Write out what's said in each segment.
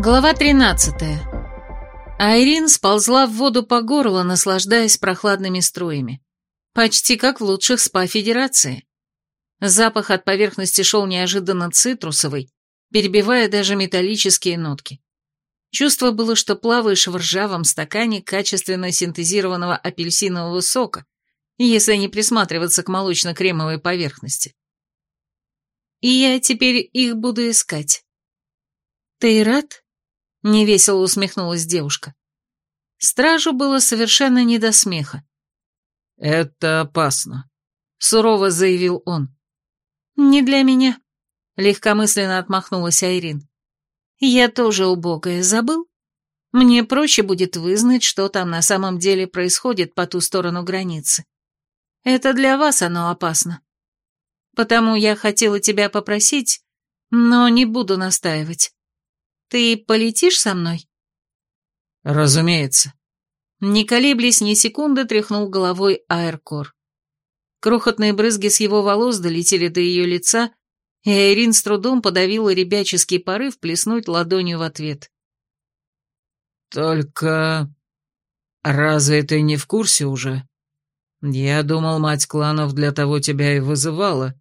Глава 13. Айрин сползла в воду по горло, наслаждаясь прохладными струями. Почти как в лучших спа Федерации. Запах от поверхности шел неожиданно цитрусовый, перебивая даже металлические нотки. Чувство было, что плаваешь в ржавом стакане качественно синтезированного апельсинового сока, если не присматриваться к молочно-кремовой поверхности. И я теперь их буду искать. Ты рад? Невесело усмехнулась девушка. Стражу было совершенно не до смеха. «Это опасно», — сурово заявил он. «Не для меня», — легкомысленно отмахнулась Айрин. «Я тоже убогая, забыл? Мне проще будет вызнать, что там на самом деле происходит по ту сторону границы. Это для вас оно опасно. Потому я хотела тебя попросить, но не буду настаивать. Ты полетишь со мной?» «Разумеется». Не колеблясь ни секунды, тряхнул головой Аэркор. Крохотные брызги с его волос долетели до ее лица, и Айрин с трудом подавила ребяческий порыв плеснуть ладонью в ответ. «Только... разве ты не в курсе уже? Я думал, мать кланов для того тебя и вызывала,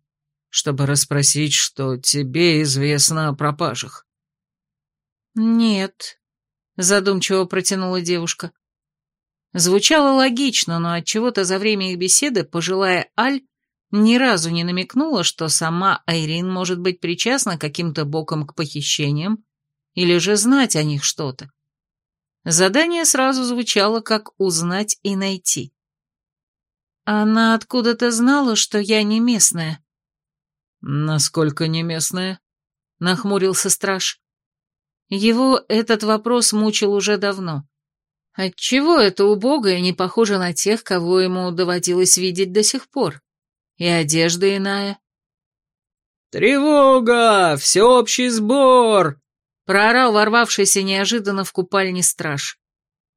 чтобы расспросить, что тебе известно о пропажах». «Нет», — задумчиво протянула девушка. Звучало логично, но отчего-то за время их беседы пожилая Аль ни разу не намекнула, что сама Айрин может быть причастна каким-то боком к похищениям или же знать о них что-то. Задание сразу звучало как «узнать и найти». Она откуда-то знала, что я не местная. «Насколько не местная?» — нахмурился страж. Его этот вопрос мучил уже давно. Отчего это убогое не похоже на тех, кого ему доводилось видеть до сих пор? И одежда иная. «Тревога! Всеобщий сбор!» проорал ворвавшийся неожиданно в купальне страж.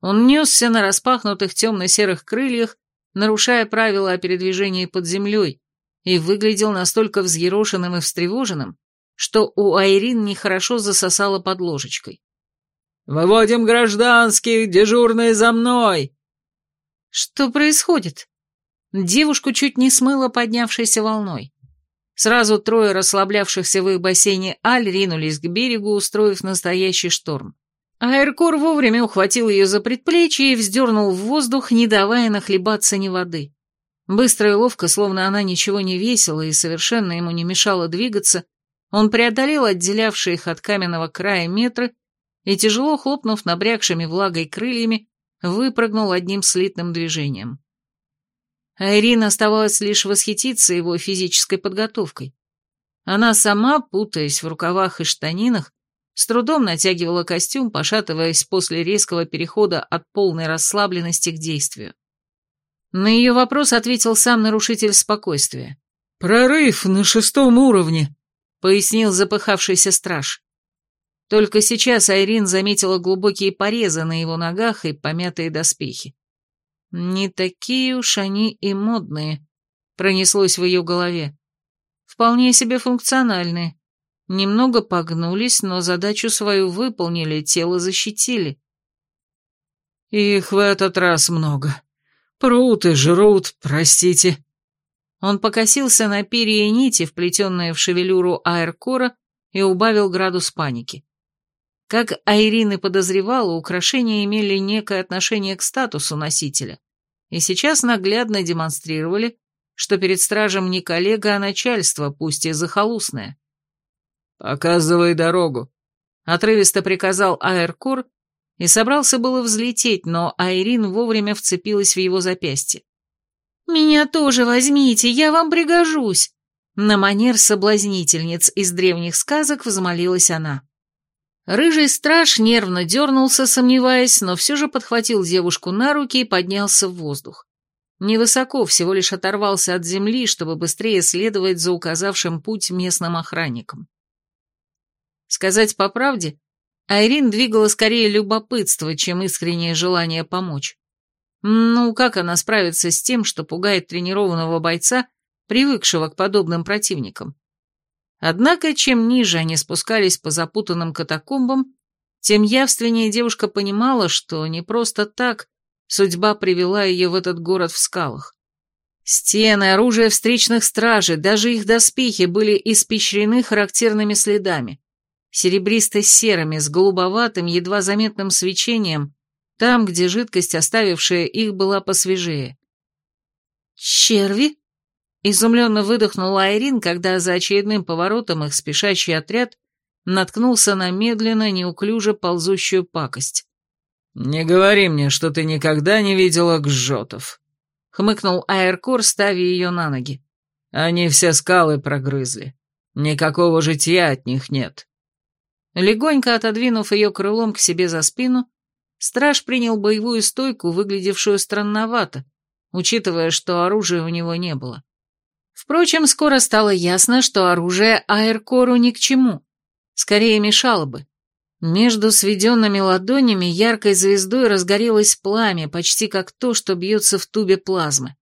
Он несся на распахнутых темно-серых крыльях, нарушая правила о передвижении под землей, и выглядел настолько взъерошенным и встревоженным, что у Айрин нехорошо засосало под ложечкой. «Выводим гражданских, дежурные за мной!» «Что происходит?» Девушку чуть не смыло поднявшейся волной. Сразу трое расслаблявшихся в их бассейне Аль ринулись к берегу, устроив настоящий шторм. Аэркор вовремя ухватил ее за предплечье и вздернул в воздух, не давая нахлебаться ни воды. Быстро и ловко, словно она ничего не весила и совершенно ему не мешала двигаться, он преодолел отделявшие их от каменного края метры и, тяжело хлопнув набрякшими влагой крыльями, выпрыгнул одним слитным движением. Айрин оставалось лишь восхититься его физической подготовкой. Она сама, путаясь в рукавах и штанинах, с трудом натягивала костюм, пошатываясь после резкого перехода от полной расслабленности к действию. На ее вопрос ответил сам нарушитель спокойствия. «Прорыв на шестом уровне», — пояснил запыхавшийся страж. Только сейчас Айрин заметила глубокие порезы на его ногах и помятые доспехи. «Не такие уж они и модные», — пронеслось в ее голове. «Вполне себе функциональные. Немного погнулись, но задачу свою выполнили, тело защитили». «Их в этот раз много. Прут и жрут, простите», он покосился на перья и нити, вплетенные в шевелюру аэркора, и убавил градус паники. Как Айрин и подозревала, украшения имели некое отношение к статусу носителя, и сейчас наглядно демонстрировали, что перед стражем не коллега, а начальство, пусть и захолустное. «Показывай дорогу», — отрывисто приказал Аэркор и собрался было взлететь, но Айрин вовремя вцепилась в его запястье. «Меня тоже возьмите, я вам пригожусь!» На манер соблазнительниц из древних сказок взмолилась она. Рыжий страж нервно дернулся, сомневаясь, но все же подхватил девушку на руки и поднялся в воздух. Невысоко, всего лишь оторвался от земли, чтобы быстрее следовать за указавшим путь местным охранникам. Сказать по правде, Айрин двигала скорее любопытство, чем искреннее желание помочь. Ну, как она справится с тем, что пугает тренированного бойца, привыкшего к подобным противникам? Однако, чем ниже они спускались по запутанным катакомбам, тем явственнее девушка понимала, что не просто так судьба привела ее в этот город в скалах. Стены, оружие встречных стражей, даже их доспехи были испещрены характерными следами. Серебристо-серыми, с голубоватым, едва заметным свечением, там, где жидкость, оставившая их, была посвежее. «Черви?» — изумленно выдохнула Айрин, когда за очередным поворотом их спешащий отряд наткнулся на медленно, неуклюже ползущую пакость. «Не говори мне, что ты никогда не видела гжотов», — хмыкнул Аэркор, ставя ее на ноги. «Они все скалы прогрызли. Никакого житья от них нет». Легонько отодвинув ее крылом к себе за спину, страж принял боевую стойку, выглядевшую странновато, учитывая, что оружия у него не было. Впрочем, скоро стало ясно, что оружие Аэркору ни к чему. Скорее мешало бы. Между сведенными ладонями яркой звездой разгорелось пламя, почти как то, что бьется в тубе плазмы.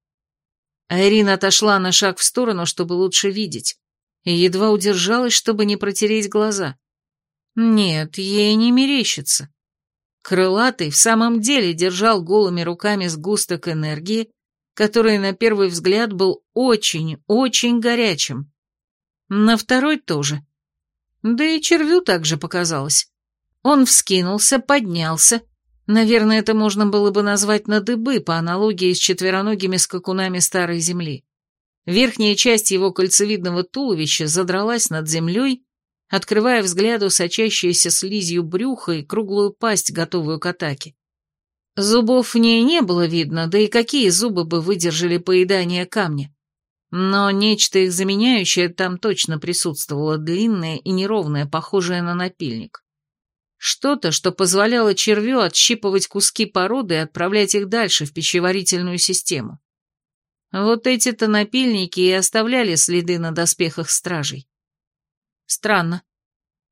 Айрин отошла на шаг в сторону, чтобы лучше видеть, и едва удержалась, чтобы не протереть глаза. Нет, ей не мерещится. Крылатый в самом деле держал голыми руками сгусток энергии, который на первый взгляд был очень-очень горячим. На второй тоже. Да и червю также показалось. Он вскинулся, поднялся. Наверное, это можно было бы назвать на дыбы по аналогии с четвероногими скакунами старой земли. Верхняя часть его кольцевидного туловища задралась над землей, открывая взгляду сочащуюся слизью брюха и круглую пасть, готовую к атаке. Зубов в ней не было видно, да и какие зубы бы выдержали поедание камня. Но нечто их заменяющее там точно присутствовало, длинное и неровное, похожее на напильник. Что-то, что позволяло червю отщипывать куски породы и отправлять их дальше в пищеварительную систему. Вот эти-то напильники и оставляли следы на доспехах стражей. Странно.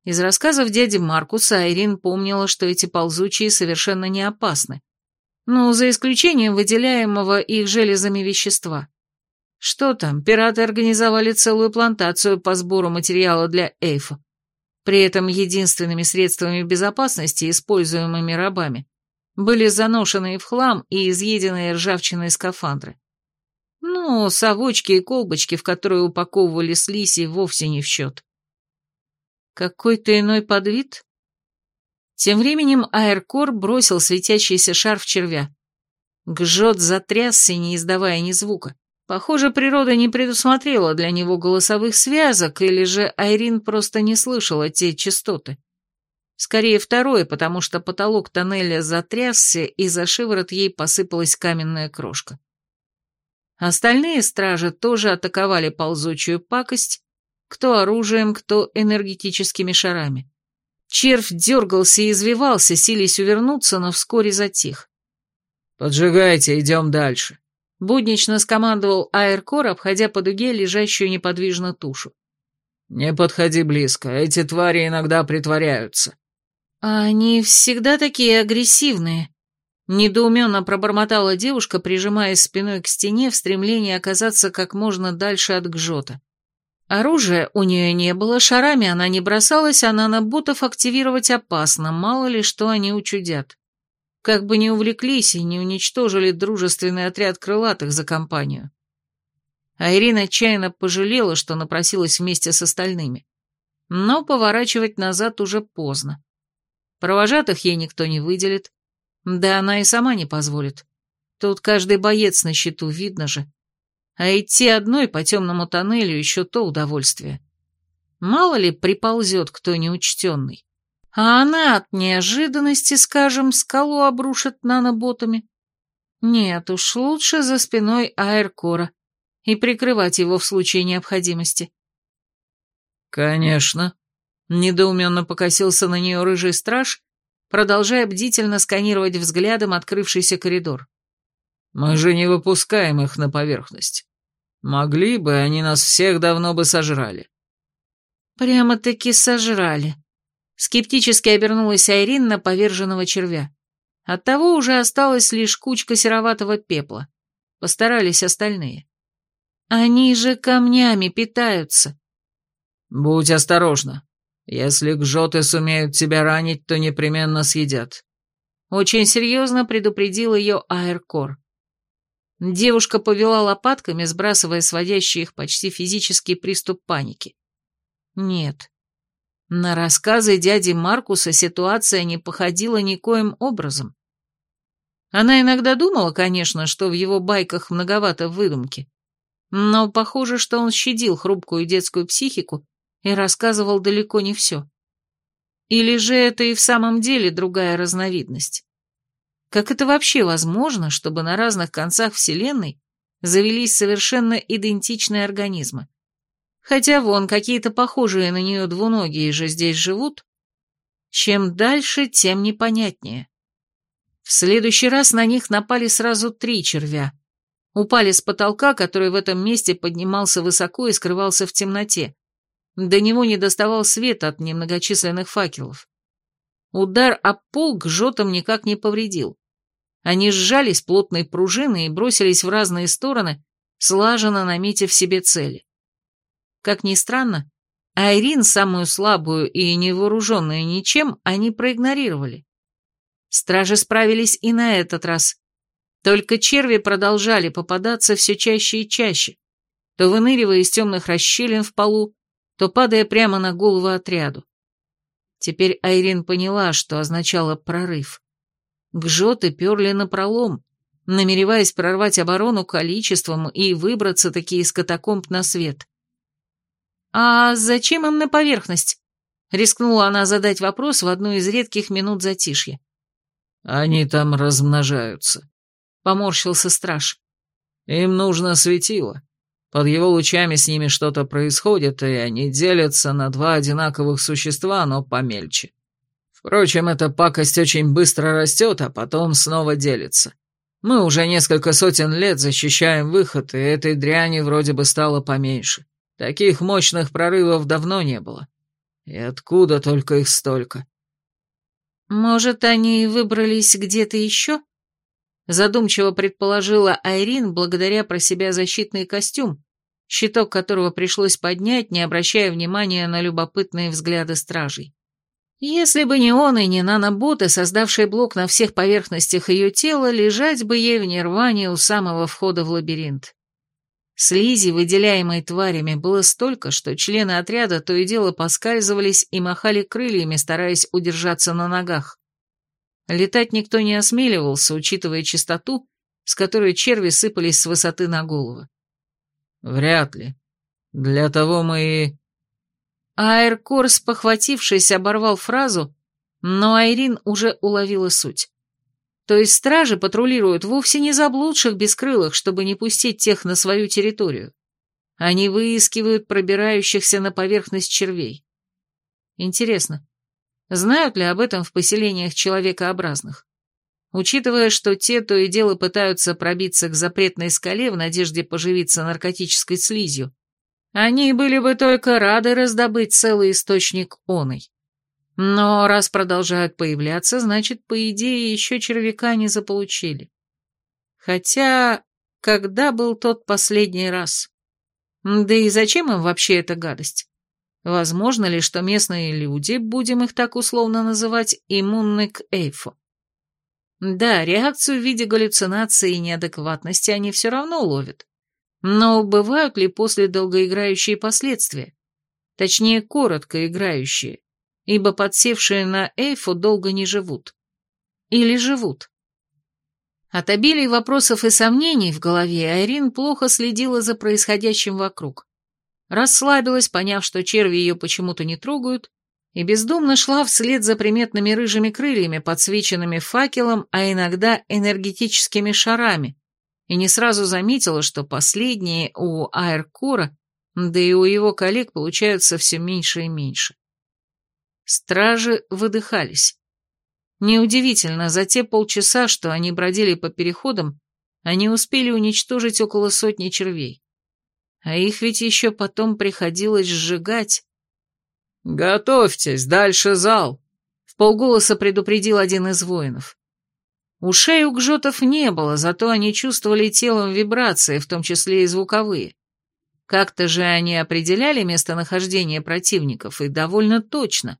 Из рассказов дяди Маркуса Айрин помнила, что эти ползучие совершенно не опасны. Ну, за исключением выделяемого их железами вещества. Что там, пираты организовали целую плантацию по сбору материала для Эйфа. При этом единственными средствами безопасности, используемыми рабами, были заношенные в хлам и изъеденные ржавчиной скафандры. Ну, совочки и колбочки, в которые упаковывали слизи, вовсе не в счет. Какой-то иной подвид? Тем временем Аэркор бросил светящийся шар в червя. Гжот затрясся, не издавая ни звука. Похоже, природа не предусмотрела для него голосовых связок, или же Айрин просто не слышала те частоты. Скорее второе, потому что потолок тоннеля затрясся, и за шиворот ей посыпалась каменная крошка. Остальные стражи тоже атаковали ползучую пакость, кто оружием, кто энергетическими шарами. Червь дергался и извивался, силясь увернуться, но вскоре затих. «Поджигайте, идем дальше», Буднично скомандовал Аэркор, обходя по дуге лежащую неподвижно тушу. «Не подходи близко, эти твари иногда притворяются». «Они всегда такие агрессивные», — недоуменно пробормотала девушка, прижимаясь спиной к стене в стремлении оказаться как можно дальше от Гжота. Оружия у нее не было, шарами она не бросалась, а наноботов активировать опасно, мало ли что они учудят. Как бы не увлеклись и не уничтожили дружественный отряд крылатых за компанию. А Ирина отчаянно пожалела, что напросилась вместе с остальными. Но поворачивать назад уже поздно. Провожатых ей никто не выделит. Да она и сама не позволит. Тут каждый боец на счету, видно же. А идти одной по темному тоннелю еще то удовольствие. Мало ли приползет кто неучтенный а она от неожиданности, скажем, скалу обрушит наноботами. Нет уж, лучше за спиной Аэркора и прикрывать его в случае необходимости. «Конечно», — недоуменно покосился на нее рыжий страж, продолжая бдительно сканировать взглядом открывшийся коридор. «Мы же не выпускаем их на поверхность. Могли бы, они нас всех давно бы сожрали». «Прямо-таки сожрали», Скептически обернулась Айрин на поверженного червя. Оттого уже осталась лишь кучка сероватого пепла. Постарались остальные. Они же камнями питаются. Будь осторожна. Если гжоты сумеют тебя ранить, то непременно съедят. Очень серьезно предупредил ее Аэркор. Девушка повела лопатками, сбрасывая сводящий их почти физический приступ паники. Нет. На рассказы дяди Маркуса ситуация не походила никоим образом. Она иногда думала, конечно, что в его байках многовато выдумки, но похоже, что он щадил хрупкую детскую психику и рассказывал далеко не все. Или же это и в самом деле другая разновидность? Как это вообще возможно, чтобы на разных концах Вселенной завелись совершенно идентичные организмы? Хотя вон, какие-то похожие на нее двуногие же здесь живут. Чем дальше, тем непонятнее. В следующий раз на них напали сразу три червя. Упали с потолка, который в этом месте поднимался высоко и скрывался в темноте. До него не доставал свет от немногочисленных факелов. Удар об пол к жотам никак не повредил. Они сжались плотной пружиной и бросились в разные стороны, слаженно наметив себе цели. Как ни странно, Айрин, самую слабую и невооруженную ничем, они проигнорировали. Стражи справились и на этот раз. Только черви продолжали попадаться все чаще и чаще, то выныривая из темных расщелин в полу, то падая прямо на голову отряду. Теперь Айрин поняла, что означало прорыв. Гжоты перли напролом, намереваясь прорвать оборону количеством и выбраться таки из катакомб на свет. «А зачем им на поверхность?» — рискнула она задать вопрос в одну из редких минут затишья. «Они там размножаются», — поморщился страж. «Им нужно светило. Под его лучами с ними что-то происходит, и они делятся на два одинаковых существа, но помельче. Впрочем, эта пакость очень быстро растет, а потом снова делится. Мы уже несколько сотен лет защищаем выход, и этой дряни вроде бы стало поменьше. Таких мощных прорывов давно не было. И откуда только их столько? «Может, они выбрались где-то еще?» Задумчиво предположила Айрин благодаря про себя защитный костюм, щиток которого пришлось поднять, не обращая внимания на любопытные взгляды стражей. Если бы не он и не наноботы, создавшие блок на всех поверхностях ее тела, лежать бы ей в нирване у самого входа в лабиринт. Слизи, выделяемой тварями, было столько, что члены отряда то и дело поскальзывались и махали крыльями, стараясь удержаться на ногах. Летать никто не осмеливался, учитывая частоту, с которой черви сыпались с высоты на головы. «Вряд ли. Для того мы и...» Аэркорс, похватившись, оборвал фразу, но Айрин уже уловила суть. То есть стражи патрулируют вовсе не заблудших бескрылых, чтобы не пустить тех на свою территорию. Они выискивают пробирающихся на поверхность червей. Интересно, знают ли об этом в поселениях человекообразных? Учитывая, что те то и дело пытаются пробиться к запретной скале в надежде поживиться наркотической слизью, они были бы только рады раздобыть целый источник оной. Но раз продолжают появляться, значит, по идее, еще червяка не заполучили. Хотя, когда был тот последний раз? Да и зачем им вообще эта гадость? Возможно ли, что местные люди, будем их так условно называть, иммунны к эйфу? Да, реакцию в виде галлюцинации и неадекватности они все равно ловят. Но бывают ли после долгоиграющие последствия? Точнее, коротко играющие ибо подсевшие на Эйфу долго не живут. Или живут. От обилия вопросов и сомнений в голове Айрин плохо следила за происходящим вокруг. Расслабилась, поняв, что черви ее почему-то не трогают, и бездумно шла вслед за приметными рыжими крыльями, подсвеченными факелом, а иногда энергетическими шарами, и не сразу заметила, что последние у Аэркора, да и у его коллег получаются все меньше и меньше. Стражи выдыхались. Неудивительно, за те полчаса, что они бродили по переходам, они успели уничтожить около сотни червей. А их ведь еще потом приходилось сжигать. «Готовьтесь, дальше зал!» — в полголоса предупредил один из воинов. Ушей у гжотов не было, зато они чувствовали телом вибрации, в том числе и звуковые. Как-то же они определяли местонахождение противников, и довольно точно.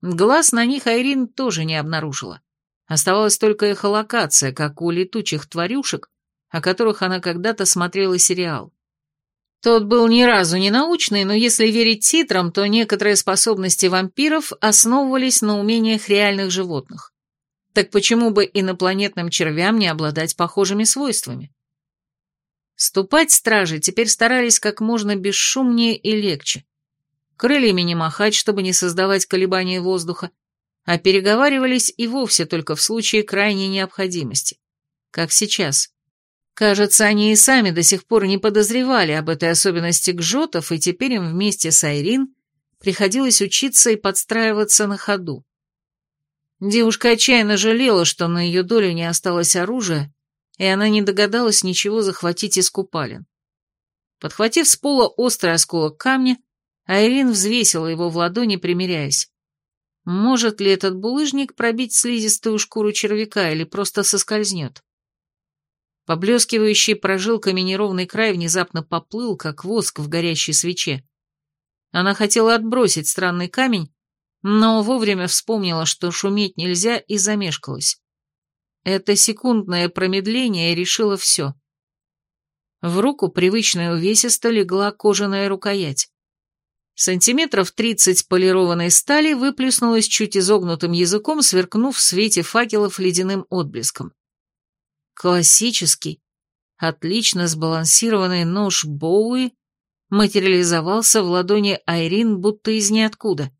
Глаз на них Айрин тоже не обнаружила. Оставалась только эхолокация, как у летучих тварюшек, о которых она когда-то смотрела сериал. Тот был ни разу не научный, но если верить титрам, то некоторые способности вампиров основывались на умениях реальных животных. Так почему бы инопланетным червям не обладать похожими свойствами? Ступать стражи теперь старались как можно бесшумнее и легче. Крыльями не махать, чтобы не создавать колебания воздуха, а переговаривались и вовсе только в случае крайней необходимости. Как сейчас. Кажется, они и сами до сих пор не подозревали об этой особенности гжотов, и теперь им вместе с Айрин приходилось учиться и подстраиваться на ходу. Девушка отчаянно жалела, что на ее долю не осталось оружия, и она не догадалась ничего захватить из купалин. Подхватив с пола острый осколок камня, Айрин взвесила его в ладони, примиряясь. Может ли этот булыжник пробить слизистую шкуру червяка или просто соскользнет? Поблескивающий прожилками неровный край внезапно поплыл, как воск в горящей свече. Она хотела отбросить странный камень, но вовремя вспомнила, что шуметь нельзя, и замешкалась. Это секундное промедление решило все. В руку привычно увесисто легла кожаная рукоять. Сантиметров тридцать полированной стали выплеснулась чуть изогнутым языком, сверкнув в свете факелов ледяным отблеском. Классический, отлично сбалансированный нож Боуи материализовался в ладони Айрин будто из ниоткуда.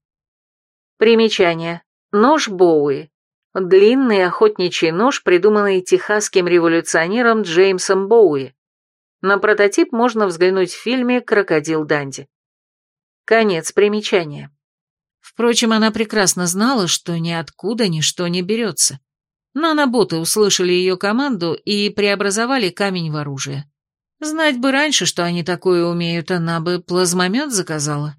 Примечание. Нож Боуи. Длинный охотничий нож, придуманный техасским революционером Джеймсом Боуи. На прототип можно взглянуть в фильме «Крокодил Данди». Конец примечания. Впрочем, она прекрасно знала, что ниоткуда ничто не берется. Наноботы услышали ее команду и преобразовали камень в оружие. Знать бы раньше, что они такое умеют, она бы плазмомет заказала.